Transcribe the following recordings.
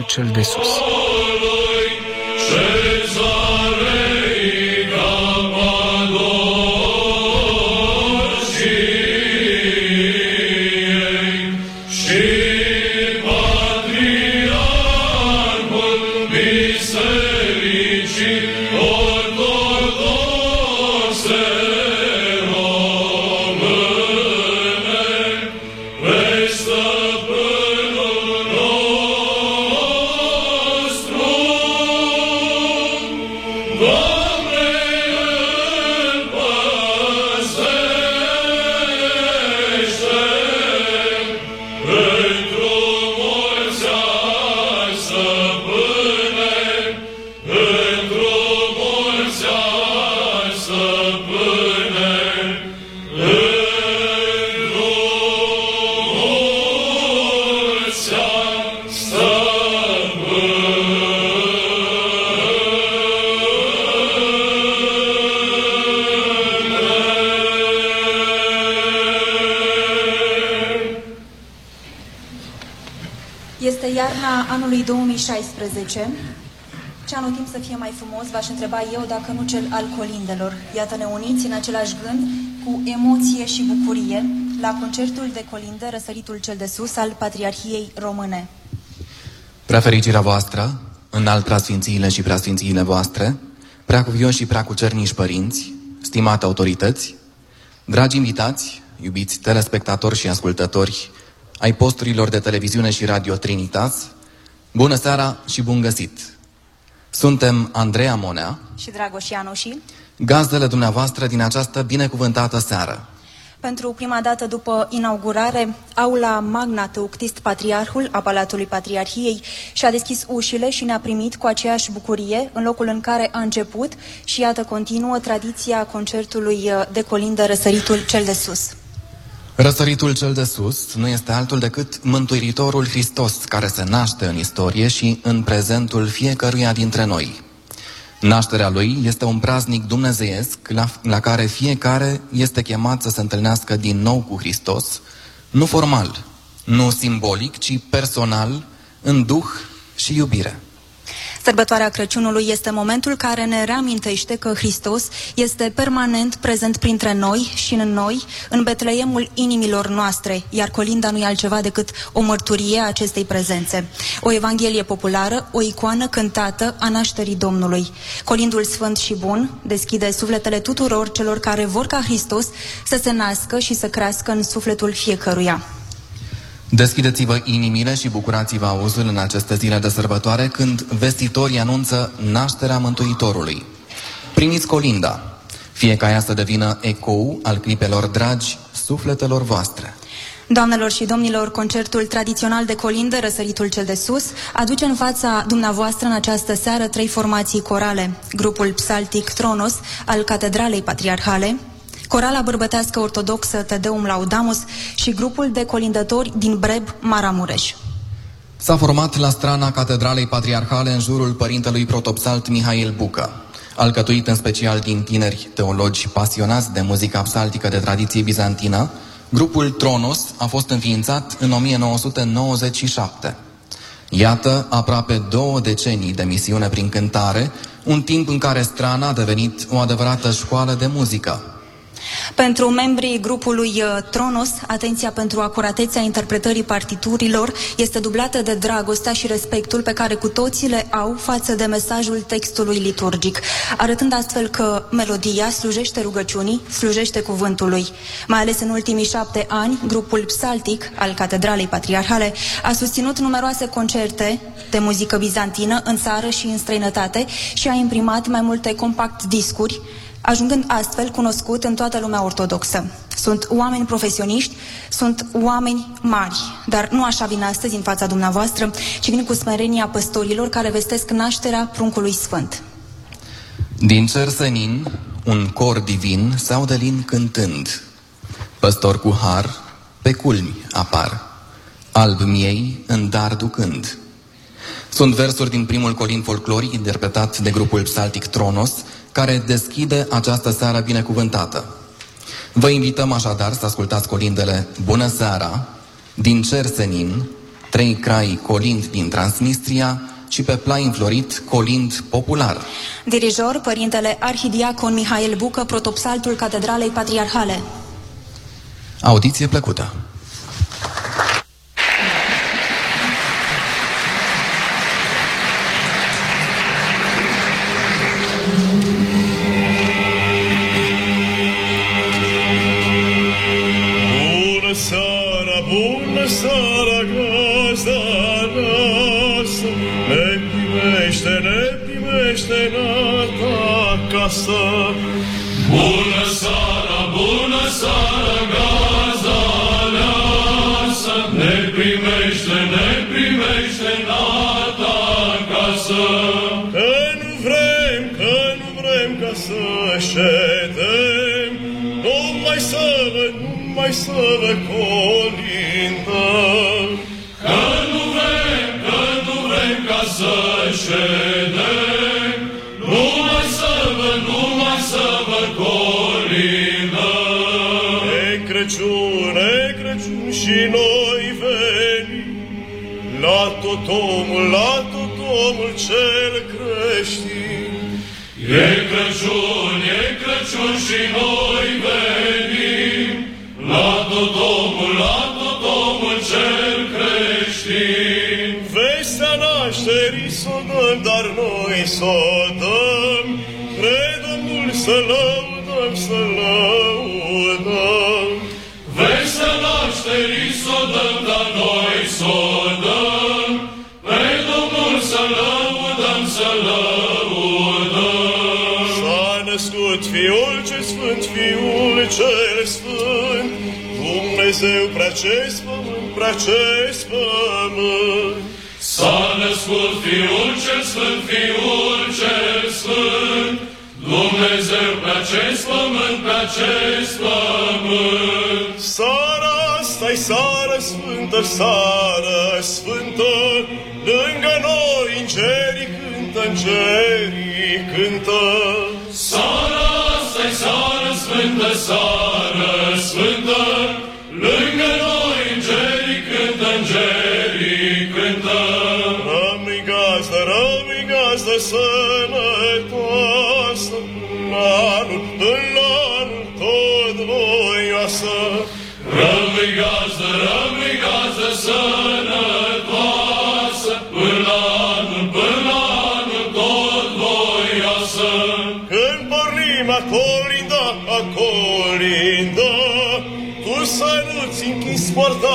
răsăritul cel de sus. Este anului 2016. Ce anotim să fie mai frumos, v-aș întreba eu, dacă nu cel al colindelor. Iată-ne uniți în același gând, cu emoție și bucurie, la concertul de colinde Răsăritul cel de sus al Patriarhiei Române. Prefericirea voastră, înalt preasfințiile și preasfințiile voastre, preacuvioși și preacucerniși părinți, stimate autorități, dragi invitați, iubiți telespectatori și ascultători ai posturilor de televiziune și radio Trinitas, bună seara și bun găsit! Suntem Andreea Monea, Și Dragoș Ianoși, gazdele dumneavoastră din această binecuvântată seară. pentru prima dată după inaugurare, aula Magna Teuctist Patriarhul a Palatului Patriarhiei și-a deschis ușile și ne-a primit cu aceeași bucurie în locul în care a început și iată continuă tradiția concertului uh, de colindă Răsăritul cel de sus. Răsăritul cel de sus nu este altul decât Mântuitorul Hristos care se naște în istorie și în prezentul fiecăruia dintre noi. Nașterea lui este un praznic dumnezeiesc la, la care fiecare este chemat să se întâlnească din nou cu Hristos, nu formal, nu simbolic, ci personal, în duh și iubire. Sărbătoarea Crăciunului este momentul care ne reamintește că Hristos este permanent prezent printre noi și în noi, în Betleemul inimilor noastre, iar colinda nu e altceva decât o mărturie a acestei prezențe. O evanghelie populară, o icoană cântată a nașterii Domnului. Colindul sfânt și bun deschide sufletele tuturor celor care vor ca Hristos să se nască și să crească în sufletul fiecăruia. Deschideți-vă inimile și bucurați-vă auzul în aceste zile de sărbătoare când vestitorii anunță nașterea Mântuitorului. Primiți colinda, fie ca ea să devină ecou al clipelor dragi sufletelor voastre. Doamnelor și domnilor, concertul tradițional de colindă, Răsăritul cel de sus, aduce în fața dumneavoastră în această seară trei formații corale. Grupul psaltic Tronos al Catedralei Patriarhale, Corala bărbătească ortodoxă Tedeum Laudamus și grupul de colindători din Breb, Maramureș. S-a format la strana Catedralei Patriarhale în jurul părintelui protopsalt Mihail Bucă, alcătuit în special din tineri teologi pasionați de muzica psaltică de tradiție bizantină, grupul Tronos a fost înființat în 1997. Iată aproape două decenii de misiune prin cântare, un timp în care strana a devenit o adevărată școală de muzică. Pentru membrii grupului uh, Tronos, atenția pentru acuratețea interpretării partiturilor este dublată de dragostea și respectul pe care cu toții le au față de mesajul textului liturgic, arătând astfel că melodia slujește rugăciunii, slujește cuvântului. Mai ales în ultimii șapte ani, grupul psaltic al Catedralei Patriarhale a susținut numeroase concerte de muzică bizantină în țară și în străinătate și a imprimat mai multe compact discuri ajungând astfel cunoscut în toată lumea ortodoxă. Sunt oameni profesioniști, sunt oameni mari, dar nu așa vin astăzi în fața dumneavoastră, ci vin cu smerenia păstorilor care vestesc nașterea pruncului sfânt. Din cer senin, un cor divin se aude lin cântând. Păstor cu har, pe culmi apar, alb miei în dar ducând. Sunt versuri din primul colin folcloric interpretat de grupul psaltic Tronos, care deschide această seară binecuvântată. Vă invităm așadar să ascultați colindele Bună seara, din cer senin, trei crai colind din Transnistria și pe plai înflorit colind popular. Dirijor, părintele arhidiacon Mihail Bucă, protopsaltul Catedralei Patriarhale. Audiție plăcută! casa la tot omul, la tot omul cel creștin. E Crăciun, e Crăciun și noi venim la tot omul, la tot omul cel creștin. Vestea nașterii să o dăm, dar noi să o dăm, pre Domnul să Dumnezeu preacest pământ, preacest pământ. S-a născut Fiul cel Sfânt, Fiul cel Sfânt, Dumnezeu pe acest pământ, pe acest pământ. Sara asta sară sfântă, sară sfântă, lângă noi îngerii cântă, îngerii cântă. Sara asta sară sfântă, sară sfântă, rămâi gazdă sănătoasă, în anul, în anul tot voioasă, Rămâi gazdă, rămâi gazdă sănătoasă, până anul, până anul tot voioasă. Când pornim a colinda, a colinda, tu să nu-ți închis poarta,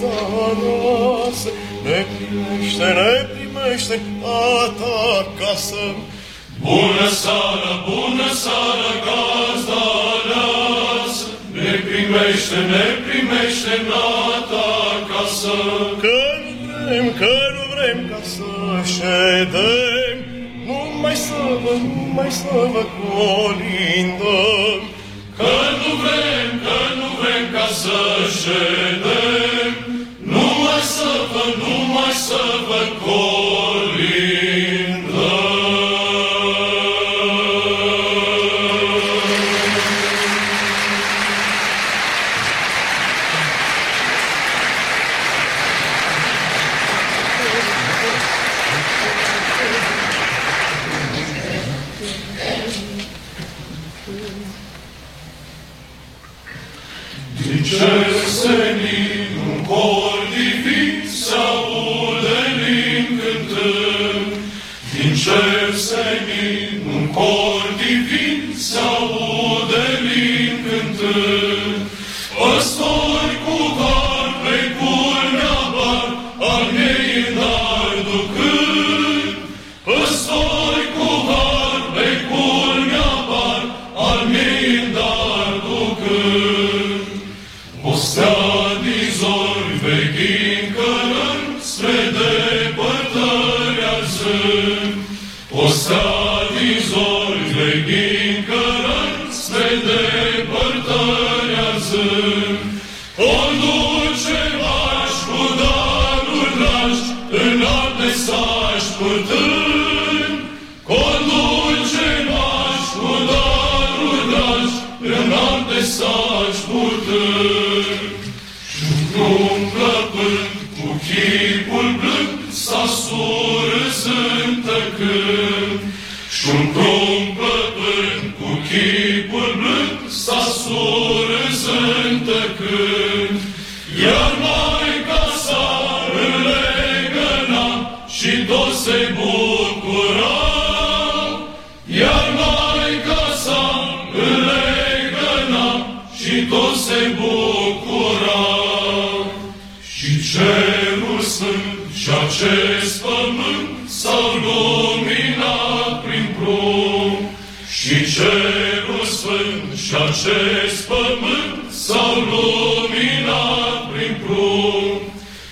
noastră, noastră, ne primește, ne primește, a ta acasă, Bună seara, bună seara, gazda aleasă, ne primește, ne primește nata acasă. Că nu vrem, că nu vrem ca să ședem, numai să vă, numai să vă colindăm. Că nu vrem, că nu vrem ca să ședem, numai să vă, numai să vă colindăm. Mostrando luminat prin prun,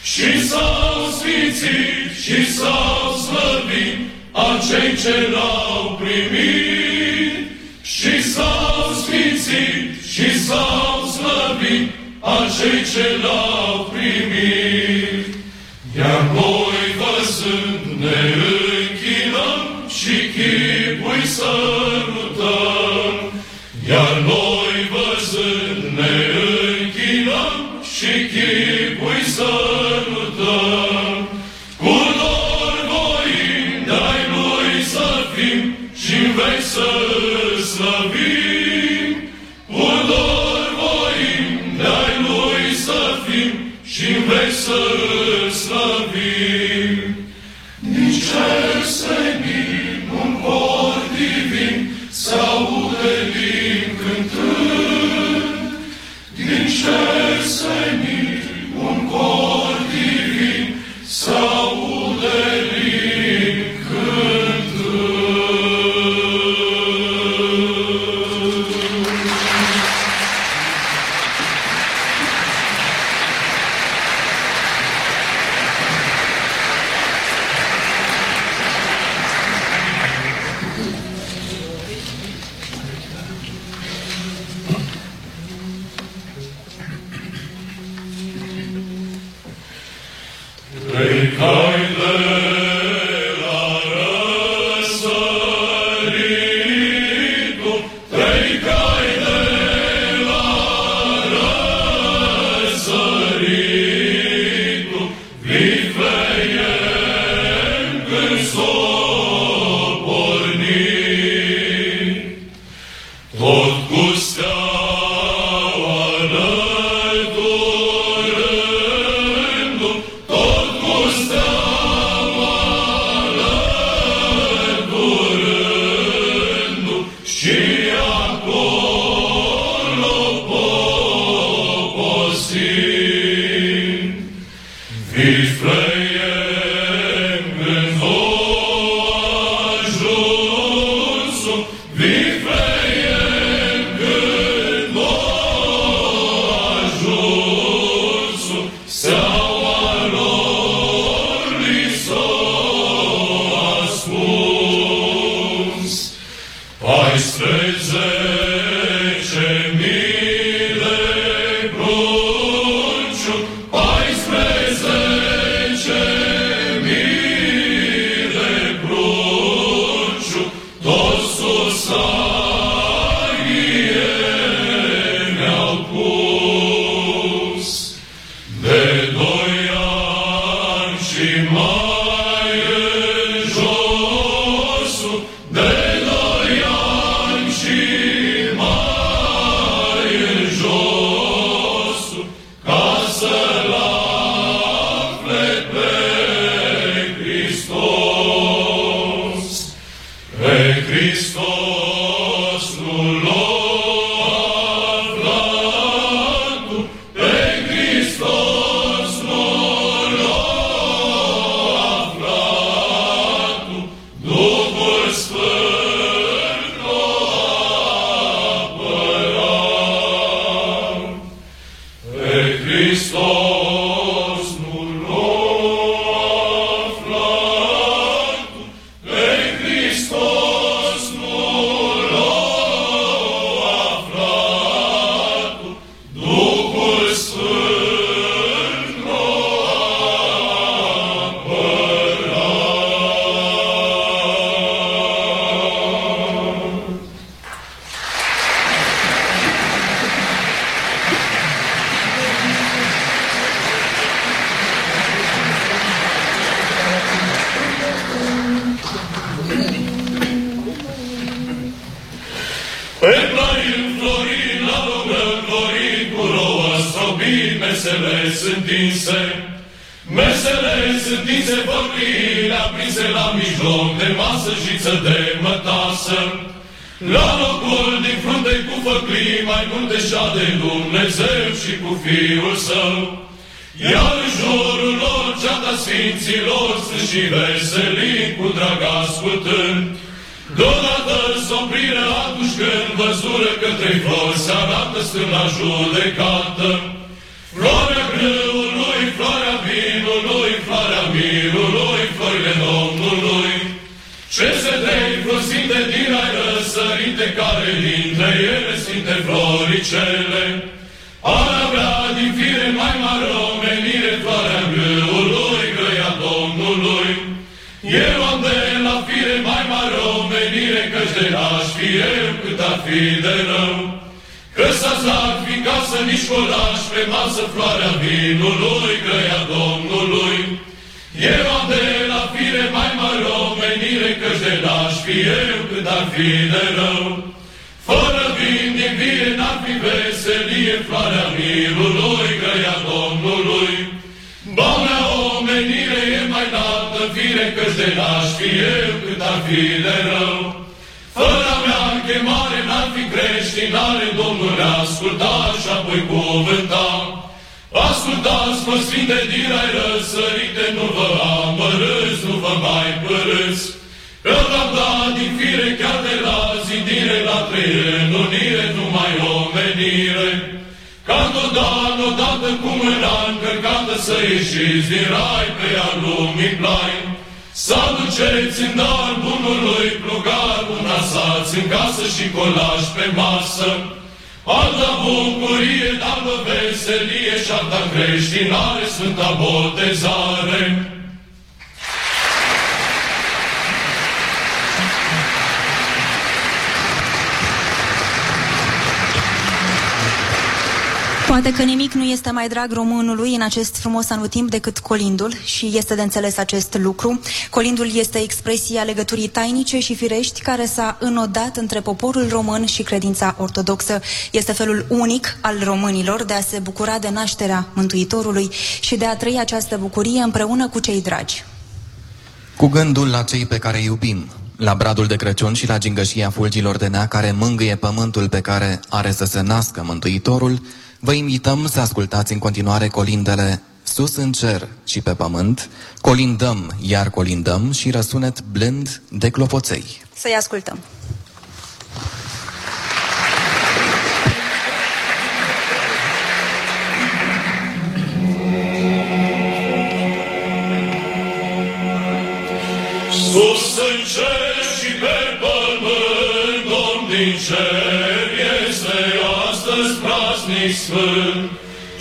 și s-au sfințit și s-au slăvit a cei ce l-au primit și s-au sfințit și s-au slăvit a ce l-au primit. Christos. Și veselit cu drag ascultând. Deodată s-opriră atunci când văzură că trei flori se arată stând la judecată. Floarea grâului, floarea vinului, floarea mirului, florile Domnului. Ce se trei flosite din ai răsărite, care dintre ele sfinte floricele, ar avea din fire mai mare fi de rău. Că s-a sacrificat să nici colaș pe masă floarea vinului, grăia Domnului. Eu am de la fire mai mare omenire, căci de aș fi eu cât ar fi de rău. Fără vin din vie n-ar fi veselie floarea mirului, grăia Domnului. Baunea omenire e mai înaltă fire, căci de n-aș fi eu cât ar fi de rău. Fără a mea chemare n-ar fi creștinare, Domnul ne asculta și apoi cuvânta. Ascultați, mă sfinte din ai răsărite, nu vă amărâți, nu vă mai părâți. Că v-am dat din fire chiar de la zidire la trei înunire, numai omenire. Ca tot dan, odată cu mâna încărcată să ieșiți din rai pe a lumii plai. Să aduceți în dar bunului plugar, un asați în casă și colaj pe masă. Alta bucurie, altă veselie și alta creștinare, Sfânta Botezare. Poate că nimic nu este mai drag românului în acest frumos anotimp decât colindul și este de înțeles acest lucru. Colindul este expresia legăturii tainice și firești care s-a înodat între poporul român și credința ortodoxă. Este felul unic al românilor de a se bucura de nașterea Mântuitorului și de a trăi această bucurie împreună cu cei dragi. Cu gândul la cei pe care iubim, la bradul de Crăciun și la gingășia fulgilor de nea care mângâie pământul pe care are să se nască Mântuitorul, Vă invităm să ascultați în continuare colindele Sus în cer și pe pământ, colindăm, iar colindăm și răsunet blând de clopoței. Să-i ascultăm. Sus în cer și pe pământ, Domn din cer, sfânt.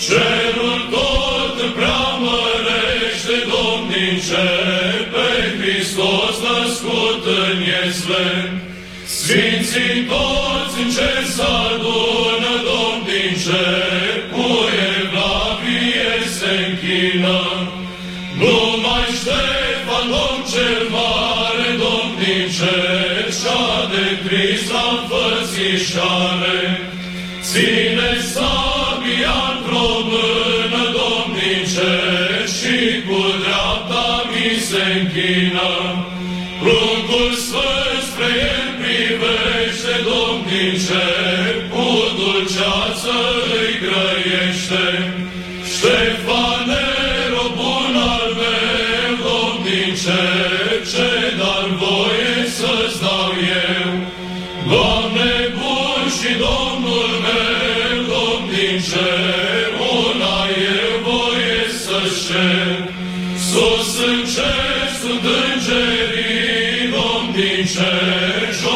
Cerul tot preamărește, Domn din cer, pe Hristos născut în Ieslen. Sfinții toți în cer s-adună, Domn din cer, cu evlavie se închină. Numai Ștefan, Domn cel mare, Domn din cer, și-a de Crist la înfățișare. Ține Domn din cer, cu dulceață îi grăiește. Ștefane, robun al meu, Domn din cer, ce dar voie să-ți dau eu. Doamne bun și Domnul meu, Domn din cer, una eu voie să-ți cer. Sus în cer sunt îngerii, Domn din cer, jos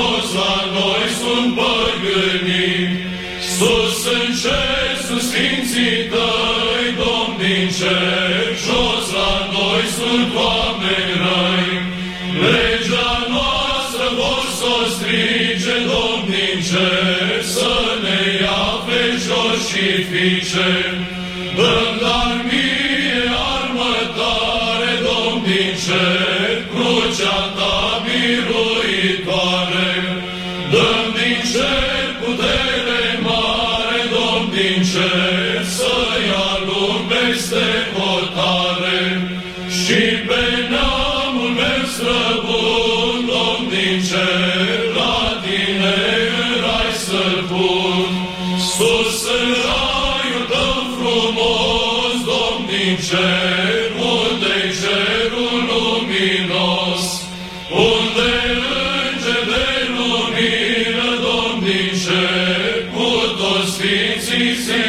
say Sfinții se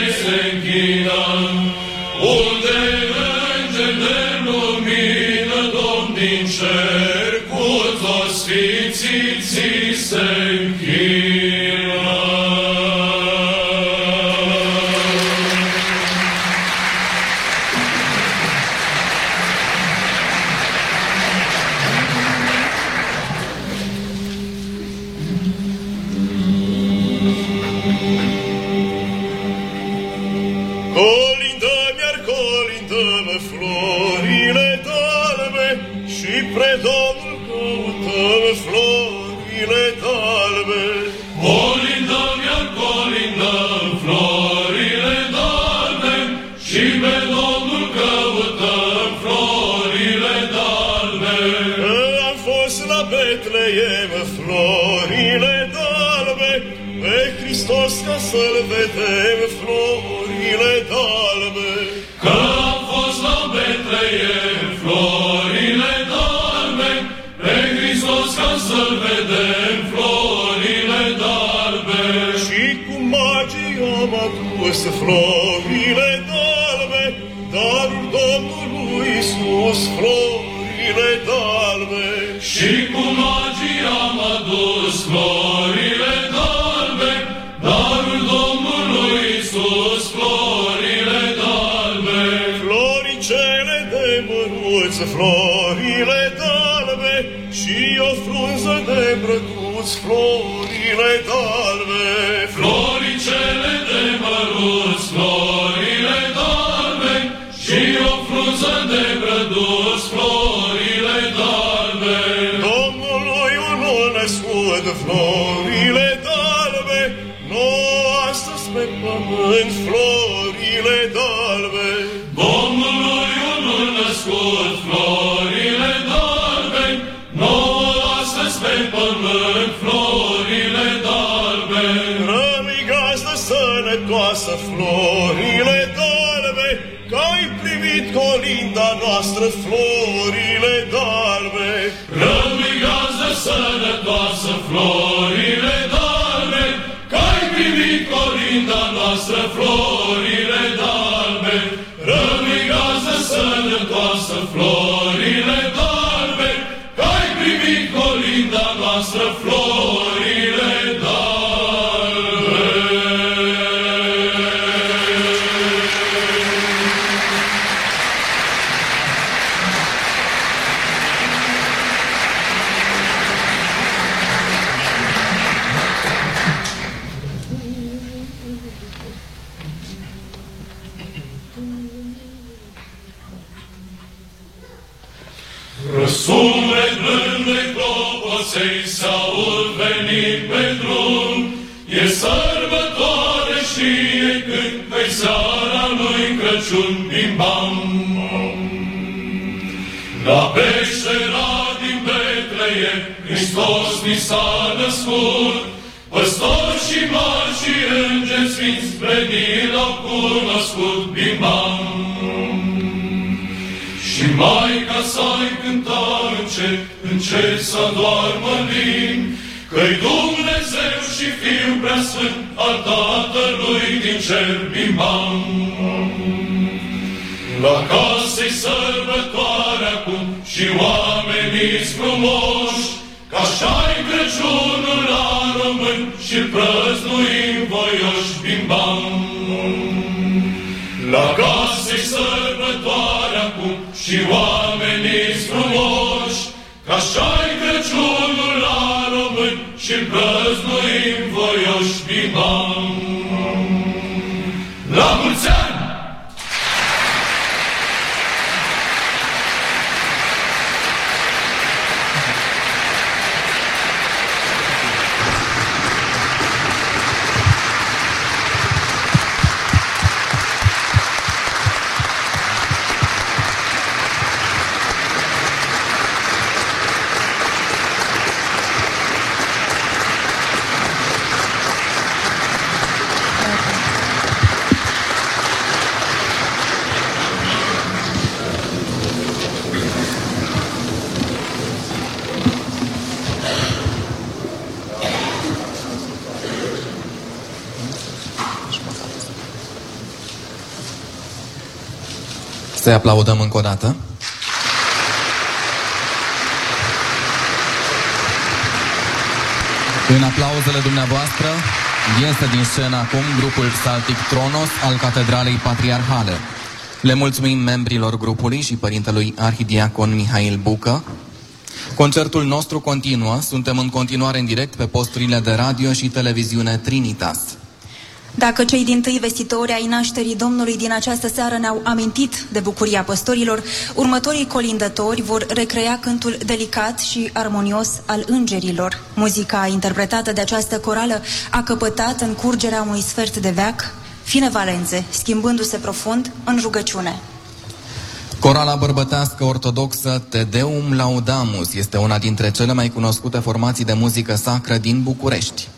magii am adus florile dalbe, darul Domnului Iisus, florile dalbe. Și cu magii am adus florile dalbe, darul Domnului Iisus, florile dalbe. Floricele de măruță, florile dalbe, și o frunză de brăduț, florile dalbe. Născut, florile dalbe, nouă astăzi pe pământ, florile dalbe. Domnului unul născut, florile dalbe, nouă astăzi pe pământ, florile dalbe. Rămâi gazdă sănătoasă, florile dalbe, că ai primit colinda noastră, florile dalbe. Sănătoasă, florile dalbe, că ai primit colinda noastră, florile Hristos ni s-a născut, Păstori și mari și îngeri sfinți, venit l-au cunoscut bimbam. Și Maica sa-i cânta încet, încet să doarmă lin, Că-i Dumnezeu și Fiul preasfânt al Tatălui din cer bimbam. La casei sărbătoare acum și oamenii frumoși, Că așa-i Crăciunul la român și-l prăznuim voioși bimbam. La case sărbătoare acum și oamenii frumoși, Că așa-i Crăciunul la român și-l prăznuim voioși bimbam. La jumătate. Să-i aplaudăm încă o dată. În aplauzele dumneavoastră este din scenă acum grupul Psaltic Tronos al Catedralei Patriarhale. Le mulțumim membrilor grupului și părintelui arhidiacon Mihail Bucă. Concertul nostru continuă, suntem în continuare în direct pe posturile de radio și televiziune Trinitas. Dacă cei din tâi vestitori ai nașterii Domnului din această seară ne-au amintit de bucuria păstorilor, următorii colindători vor recrea cântul delicat și armonios al îngerilor. Muzica interpretată de această corală a căpătat în curgerea unui sfert de veac, fine valențe, schimbându-se profund în rugăciune. Corala bărbătească ortodoxă Te Deum Laudamus este una dintre cele mai cunoscute formații de muzică sacră din București.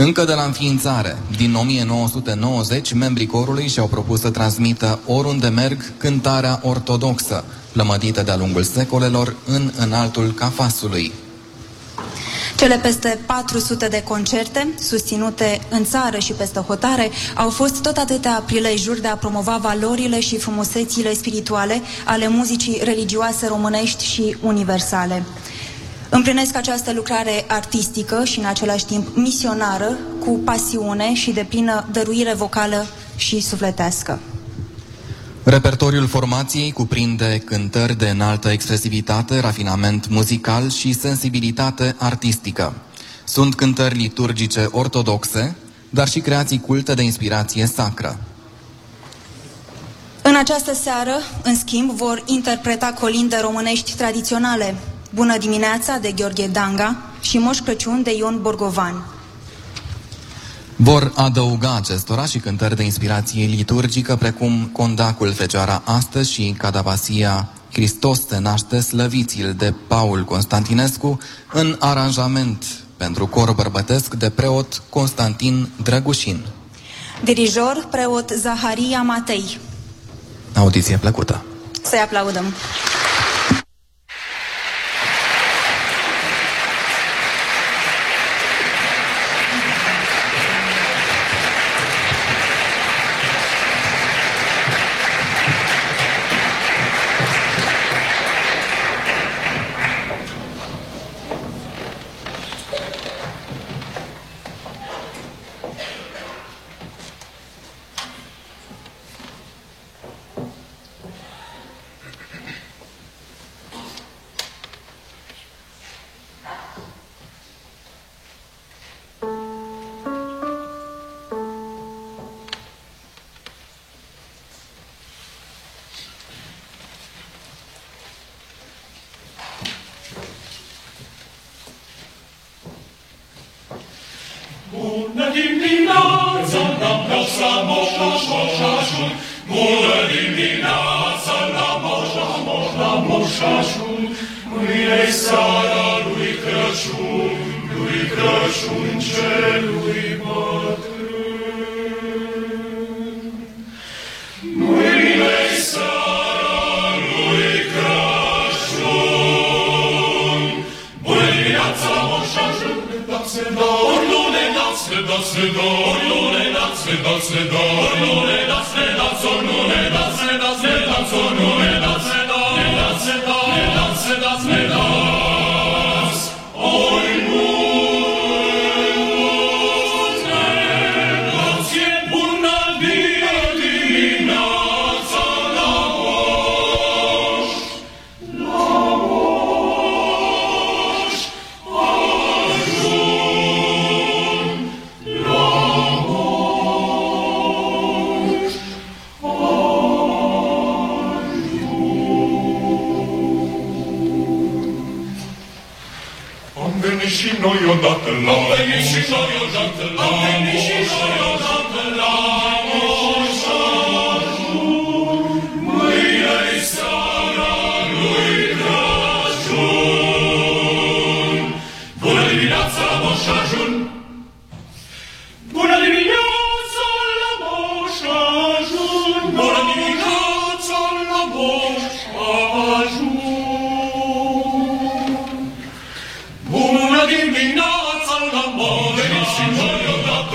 Încă de la înființare, din 1990, membrii corului și-au propus să transmită oriunde merg cântarea ortodoxă, plămădită de-a lungul secolelor în înaltul cafasului. Cele peste 400 de concerte, susținute în țară și peste hotare, au fost tot atâtea prilejuri de a promova valorile și frumusețile spirituale ale muzicii religioase românești și universale. Împlinesc această lucrare artistică și în același timp misionară, cu pasiune și de plină dăruire vocală și sufletească. Repertoriul formației cuprinde cântări de înaltă expresivitate, rafinament muzical și sensibilitate artistică. Sunt cântări liturgice ortodoxe, dar și creații culte de inspirație sacră. În această seară, în schimb, vor interpreta colinde românești tradiționale, Bună dimineața de Gheorghe Danga și Moș Crăciun de Ion Borgovan. Vor adăuga acestora și cântări de inspirație liturgică, precum Condacul Fecioara Astăzi și Cadavasia Hristos te naște slăvițil de Paul Constantinescu în aranjament pentru cor bărbătesc de preot Constantin Drăgușin. Dirijor, preot Zaharia Matei. Audiție plăcută! Să-i aplaudăm! Ornune das, das, das, Ornune das, das, Ornune das, Nation of your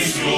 It's your